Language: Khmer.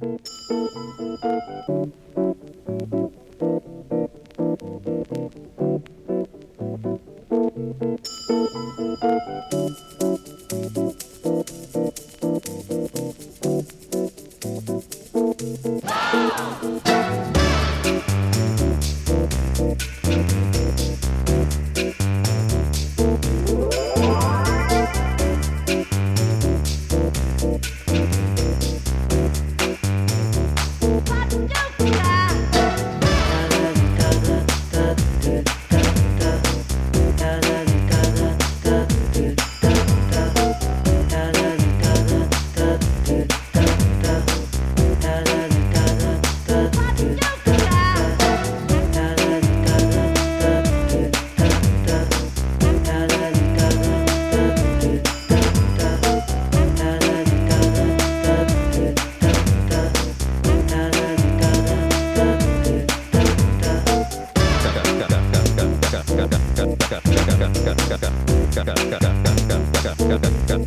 Thank you. Wow!